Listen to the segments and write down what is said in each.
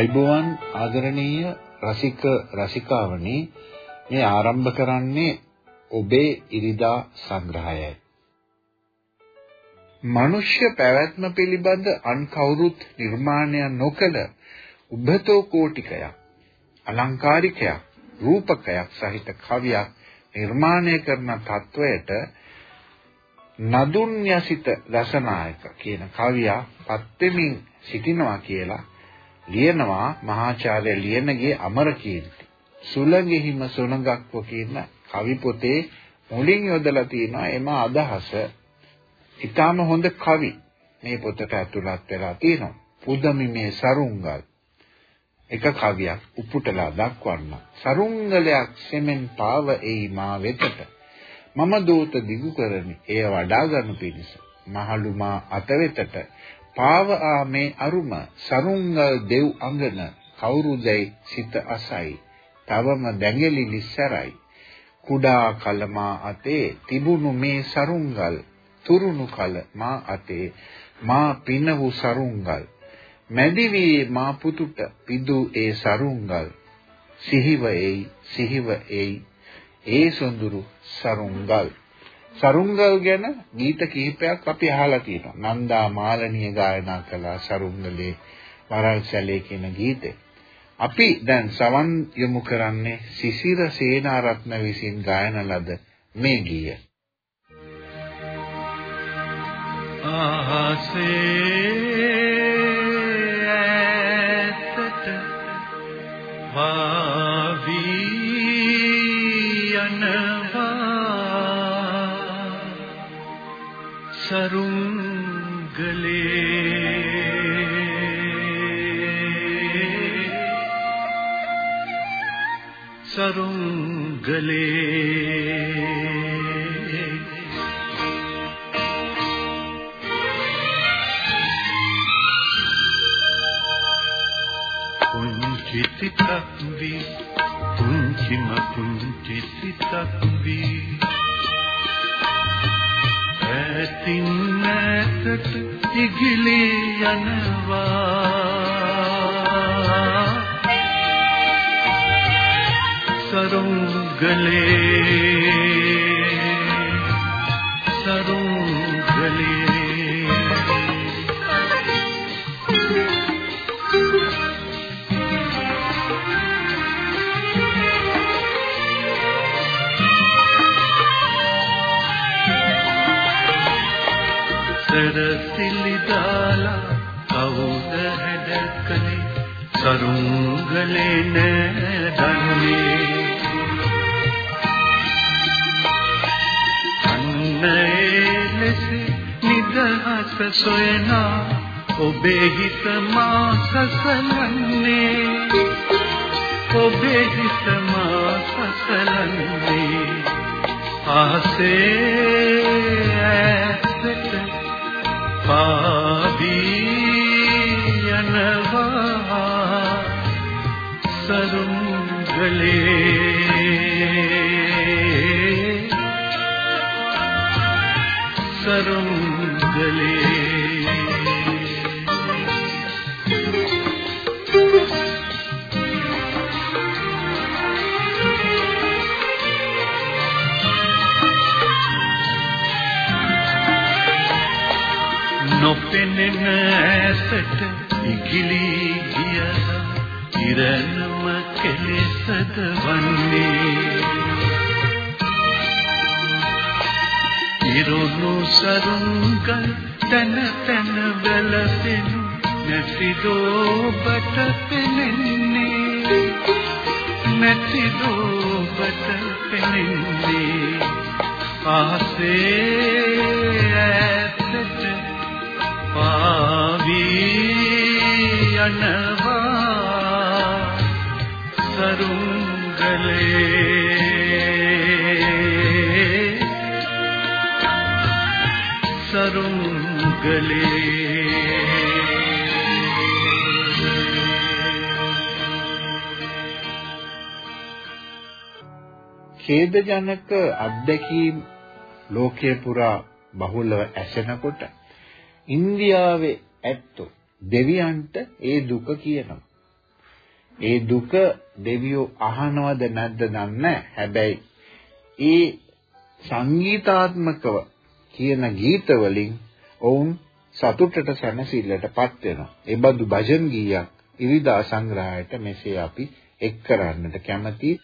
ආයිබෝවන් ආදරණීය රසික රසිකාවනි මේ ආරම්භ කරන්නේ ඔබේ ඉරිදා සංග්‍රහයයි. මනුෂ්‍ය පැවැත්ම පිළිබඳ අන් කවුරුත් නිර්මාණය නොකළ උබතෝ කෝටිකයක් අලංකාරිකයක් රූපකයක් සහිත කවියක් නිර්මාණය කරන තත්වයට නදුන්‍යසිත දසනායක කියන කවියා පත් වෙමින් සිටිනවා කියලා ලියනවා මහාචාර්ය ලියනගේ අමරකීර්ති. සුළඟෙහිම සොනගක්ව කියන කවි පොතේ මුලින් යොදලා තියෙනවා එම අදහස. ඊටාම හොඳ කවි මේ පොතට ඇතුළත් වෙලා තියෙනවා. පුදමි මේ සරුංගල් එක කවියක් උපුටලා දක්වන්න. සරුංගලයක් සෙමෙන් පාව එයි මා වෙතට. මම දූත දිගු කරමි. එය වඩා ගන්න පිණිස. මහලු මා අත වෙතට පාව ආමේ අරුම සරුංගල් දෙව් අඟන කවුරුදැයි සිත අසයි තවම දැඟලි නිස්සරයි. කුඩා කල මා අතේ තිබුණු මේ සරුංගල් තුරුණු කල මා අතේ මා පින වූ සරුංගල්. මැදි වී මා පුතුට පිදු ඒ සරුංගල්. සිහිව එයි සිහිව එයි ඒ සොඳුරු සරුංගල්. සරුංගල් ගැන ගීත කිහිපයක් අපි අහලා තියෙනවා. නන්දා මාලනිය ගායනා කළ සරුංගලේ වරල්සැලේ කියන ගීතේ. අපි දැන් සවන් යොමු කරන්නේ සිසිර සේනාරත්න විසින් ගායන ලද මේ ගීය. ආසේ ඈතට වාවී සරුංගලේ සරුංගලේ ඈතින් ඈතට ඉගිලී යනවා. සරුංගලේ සරසිලි දාලා කවුද හැඩකලේ? සරුංගලේ නෑදන්නේ අන්නේ ලෙස නිදහස සොයනා ඔබේ හිත මා සසලන්නේ. ඔබේ හිත මා සසලන්නේ. ආසේ ඇසට ඉගිලී ගියලා ඉරණම කෙලෙසද වන්නේ. ඉරුණු සරුංගල් තන තන වැළපෙනු නැතිදෝ බට පෙනෙන්නේ. නැති දුබට පෙනෙන්නේ. ආසේ ඇත්තට පාවී යනවා සරුංගලේ සරුංගලේ ඛේදජනක අත්දැකීම් ලෝකයේ පුරා බහුලව ඇසෙනකොට ඉන්දියාවේ ඇත්තෝ දෙවියන්ට ඒ දුක කියනවා. ඒ දුක දෙවියෝ අහනවද නැද්ද දන්නේ හැබැයි ඒ සංගීතාත්මකව කියන ගීත වලින් ඔවුන් සතුටට සැනසෙල්ලටපත් වෙනවා. ඒ බඳු භජන් ගීයක් ඉරිදා සංග්‍රහයට මෙසේ අපි එක් කරන්නට කැමතියි.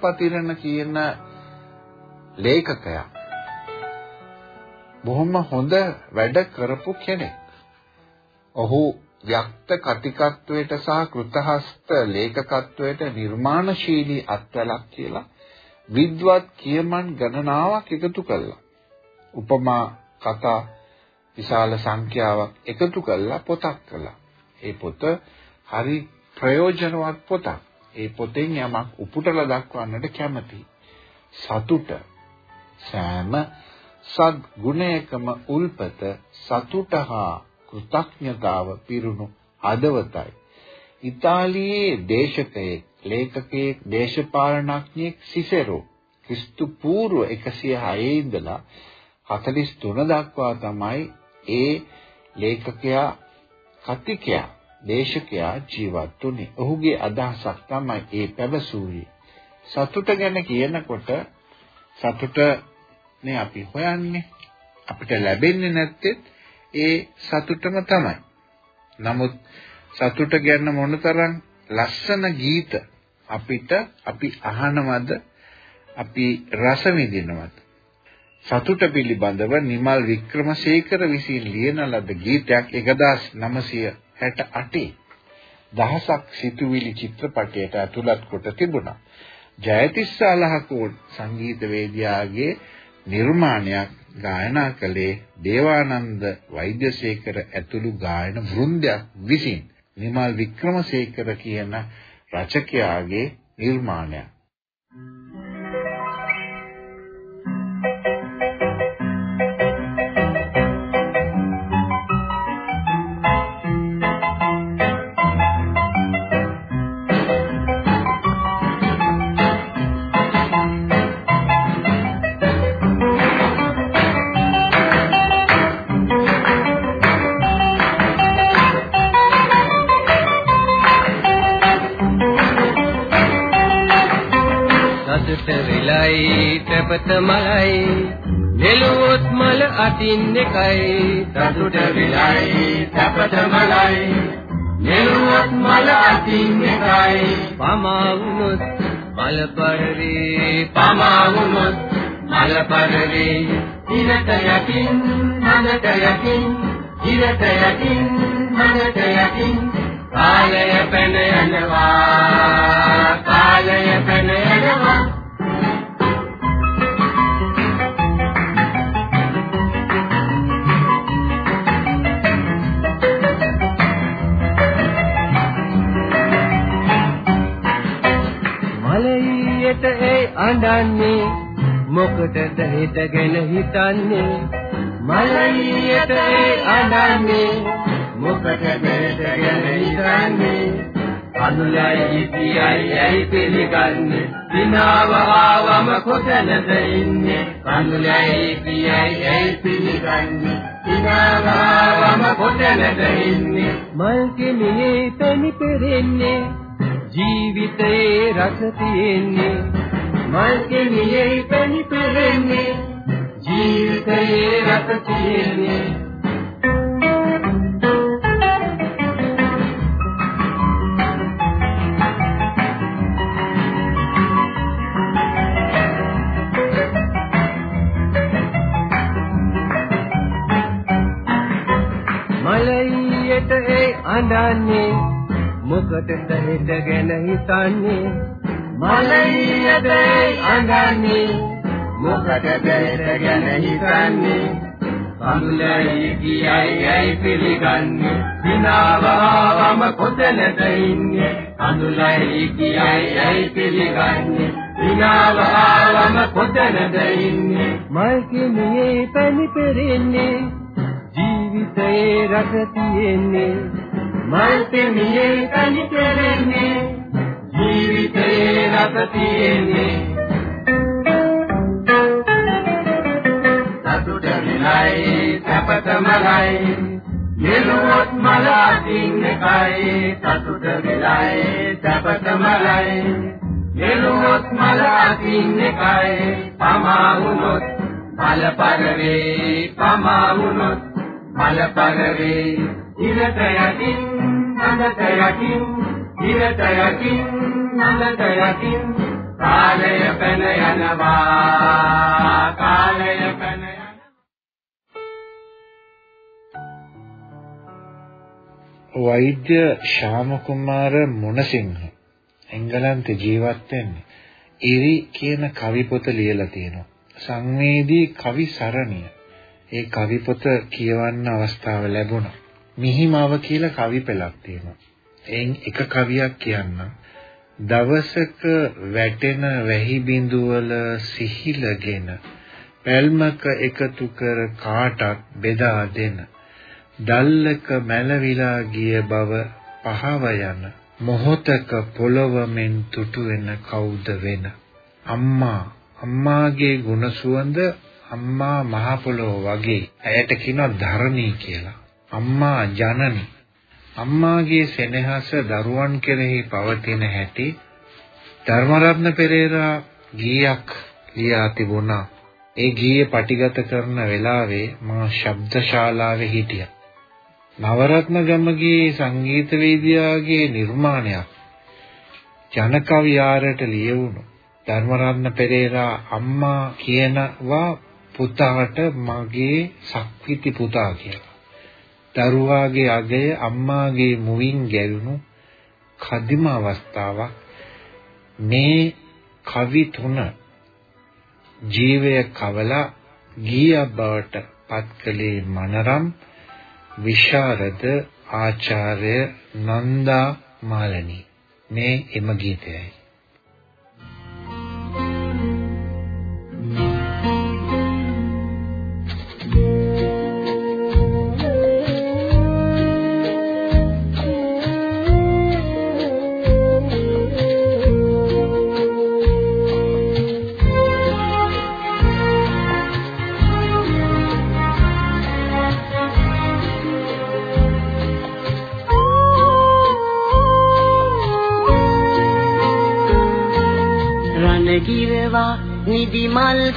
පතිරණ කියන ලේඛකයා බොහොම හොඳ වැඩ කරපු කෙනෙක්. ඔහු ව්‍යක්ත කතිකත්වයට සහ කෘතහස්ත ලේඛකත්වයට නිර්මාණශීලී අත්වලක් කියලා විද්වත් කියමන් ගණනාවක් එකතු කළා. උපමා කතා විශාල සංඛ්‍යාවක් එකතු කරලා පොතක් කළා. ඒ පොත හරි ප්‍රයෝජනවත් පොතක්. ඒ පොතෙන් යමක් උපුටලා දක්වන්නට කැමතියි. සතුට සෑම සද් ගුණයකම උල්පත සතුට හා කෘතඥතාව පිරුණු හදවතයි. ඉතාලියේ දේශකයෙක් ලේඛකයෙක් දේශපාලනඥයෙක් සිසෙරෝ ක්‍රිස්තු පූර්ව 106 ඉඳලා 43 දක්වා තමයි ඒ ලේඛකයා කතිකයා දේශකයා ජීවත් වුණේ. ඔහුගේ අදහසක් තමයි ඒ පැවසුවේ. සතුට ගැන කියනකොට සතුට නේ අපි හොයන්නේ. අපිට ලැබෙන්නේ නැත්තේ ඒ සතුටම තමයි. නමුත් සතුට ගැන මොනතරම් ලස්සන ගීත අපිට අපි අහනවද අපි රස විඳිනවද සතුට පිළිබඳව නිමල් වික්‍රමසේකර විසින් ලියන ලද ගීතයක් 1968 දහසක් සිතුවිලි චිත්‍රපටයට ඇතුළත් කොට තිබුණා. ජයතිස්ස අලහකෝන් සංගීතවේදියාගේ නිර්මාණයක් ගායනා කළේ දේවානන්ද වෛද්‍යසේකර ඇතුළු ගායන වෘන්දයක් විසින් නිමල් වික්‍රමසේකර කියන රචකයාගේ නිර්මාණයක්. සැපත මලයි නෙළුවොත් මල අතින් එකයි. සතුට විලයි සැපත මලයි නෙළුවොත් මල අතින් එකයි. පමා වුනොත් මල පරවේ පමා වුනොත් මල පරවේ ඉරට යකින් මනට යකින් ඉරට යකින් මනට යකින් කාලය පැන යනවා අඬන්නේ මොකටද හිතගෙන හිතන්නේ? මලයියට ඒ අඬන්නේ මොකටද හිතගෙන හිතන්නේ? අනුලයි කියයි ඇයි පිළිගන්නේ? දිනාව ආවම කොතනද ඉන්නේ? අනුලයි කියයි ඇයි පිළිගන්නේ? දිනාව ආවම කොතනද ඉන්නේ? මල් කෙමිනේ තනි පෙරෙන්නේ ජීවිතේ රස තියෙන්නේ. මල්කෙනියේ පැණි පෙරෙන්නේ ජීවිතයේ රස තියෙන්නේ. මලයියට ඒ අඬන්නේ මොකටද හිතගෙන හිතන්නේ? මලයියදේ අඟන්නේ. මොකටද ගැන හිතන්නේ? කඳුලයි කියයි ඇයි පිළිගන්නේ? දිනාවම කොතනද ඉන්නේ? කඳුලයි කියයි ඇයි පිළිගන්නේ? දිනාවම කොතනද ඉන්නේ? මල් කිමියේ පැණි පෙරෙන්නේ ජීවිතයේ රස තියෙන්නේ. මල් කිමියේ පැණි පෙරෙන්නේ ජීවිතේ රස තියෙන්නේ. සතුට විලයි සැපත මලයි නෙළුවොත් මල අතින් එකයි. සතුට විලයි සැපත මලයි නෙළුවොත් මල අතින් එකයි. පමා වුනොත් මල පරවේ පමා වුනොත් මල පරවේ. ඉරට යටින් අඳට යටින් ඉරට යටින් මඟට යටින් කාලය පැන යනවා කාලය පැන වෛද්‍ය ශාම කුමාර මොනසිංහ එංගලන්තේ ජීවත් වෙන්නේ. ඉරි කියන කවි පොත ලියලා තියෙනවා. සංවේදී කවි සරණිය. ඒ කවි පොත කියවන්න අවස්ථාව ලැබුණා. මිහිමව කියලා කවි පෙළක් තියෙනවා. එයින් එක කවියක් කියන්නම්. දවසක වැටෙන වැහි බිඳුවල සිහිලගෙන පැල්මක එකතු කර කාටත් බෙදා දෙන. දල්ලක මැලවිලා ගිය බව පහව යන මොහොතක පොළොවමෙන් තුටු වෙන කවුද වෙන? අම්මා අම්මාගේ ගුණ සුවඳ අම්මා මහ පොළොව වගේ. ඇයට කියනවා ධරණී කියලා. අම්මා ජනනි. අම්මාගේ සෙනෙහස දරුවන් කෙරෙහි පවතින හැටි ධර්මරත්න පෙරේරා ගීයක් ලියා තිබුණා ඒ ගීය පටිගත කරන වෙලාවේ මා ශබ්දශාලාවේ හිටියා නවරත්න ගමගේ සංගීත වේදිකාවේ නිර්මාණයක් ජනකවි ආරට ලියවුණු ධර්මරත්න පෙරේරා අම්මා කියනවා පුතාට මගේ සක්විති පුතා කියලා. දරුවාගේ අගය අම්මාගේ මුවින් ගැලුණු කදිම අවස්ථාවක්. මේ කවි තුන ජීවය කවලා ගීය බවට පත් කළේ මනරම් විශාරද ආචාර්ය නන්දා මාලනී. මේ එම ගීතයයි.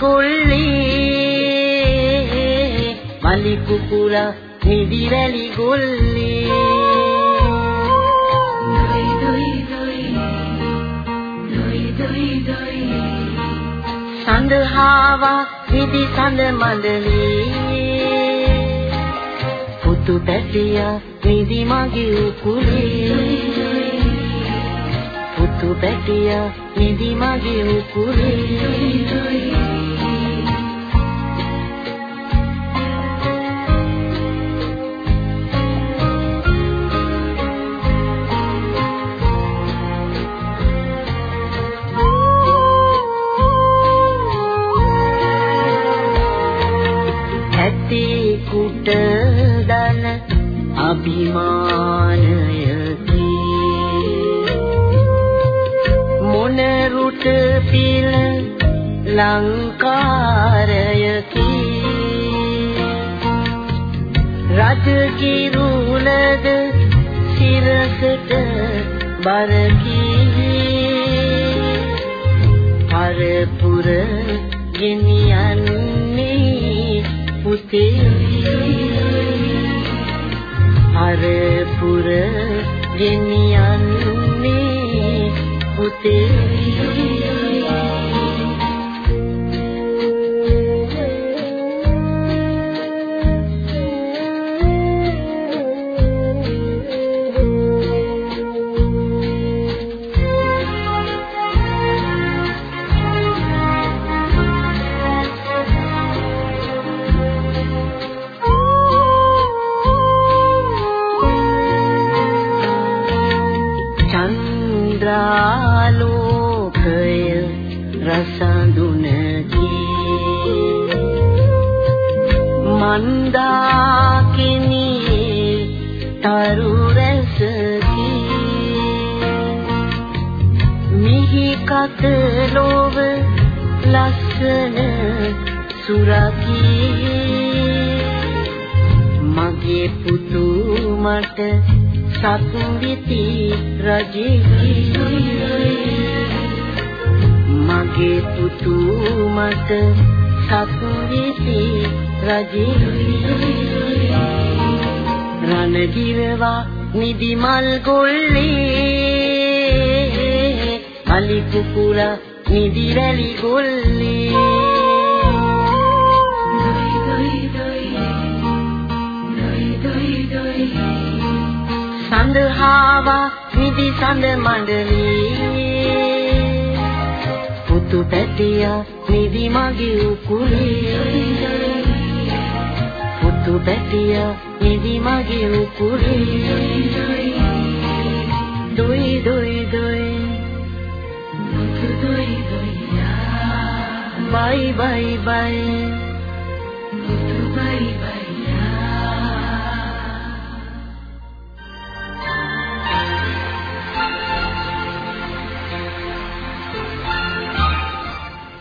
ගොල්ලේ මලි කුකුලා නිදි වැලි ගොල්ලේ. සඳහාවා නිදි සඳ මණ්ඩලේ පුතු පැටියා නිදි මගේ උකුලේ. පුතු පැටියා නිදි මගේ උකුලේ අභිමානය මොනරුට පිල ලංකාරයකි? රජ කිරුලද සිරසට බරකි? පරපුර ගෙනියන්නේ පුතේ. පරපුර ගෙනියන්නේ පුතේ. සත්විති රජෙහි. මගේ පුතු මට සත්විති රජෙහි. රණගිරවා නිදිමල් ගොල්ලේ. අලි කුකුලා නිදි වැලි ගොල්ලේ. සඳහාවා නිදි සඳ මණ්ඩලී පුතු පැටියා නිදි මගේ උකුලේ. පුතු පැටියා නිදි මගේ උකුලේ. දොයි දොයි දොයි. පුතු දොයි දොයියා. බයි බයි බයි. පුතු බයි බයි.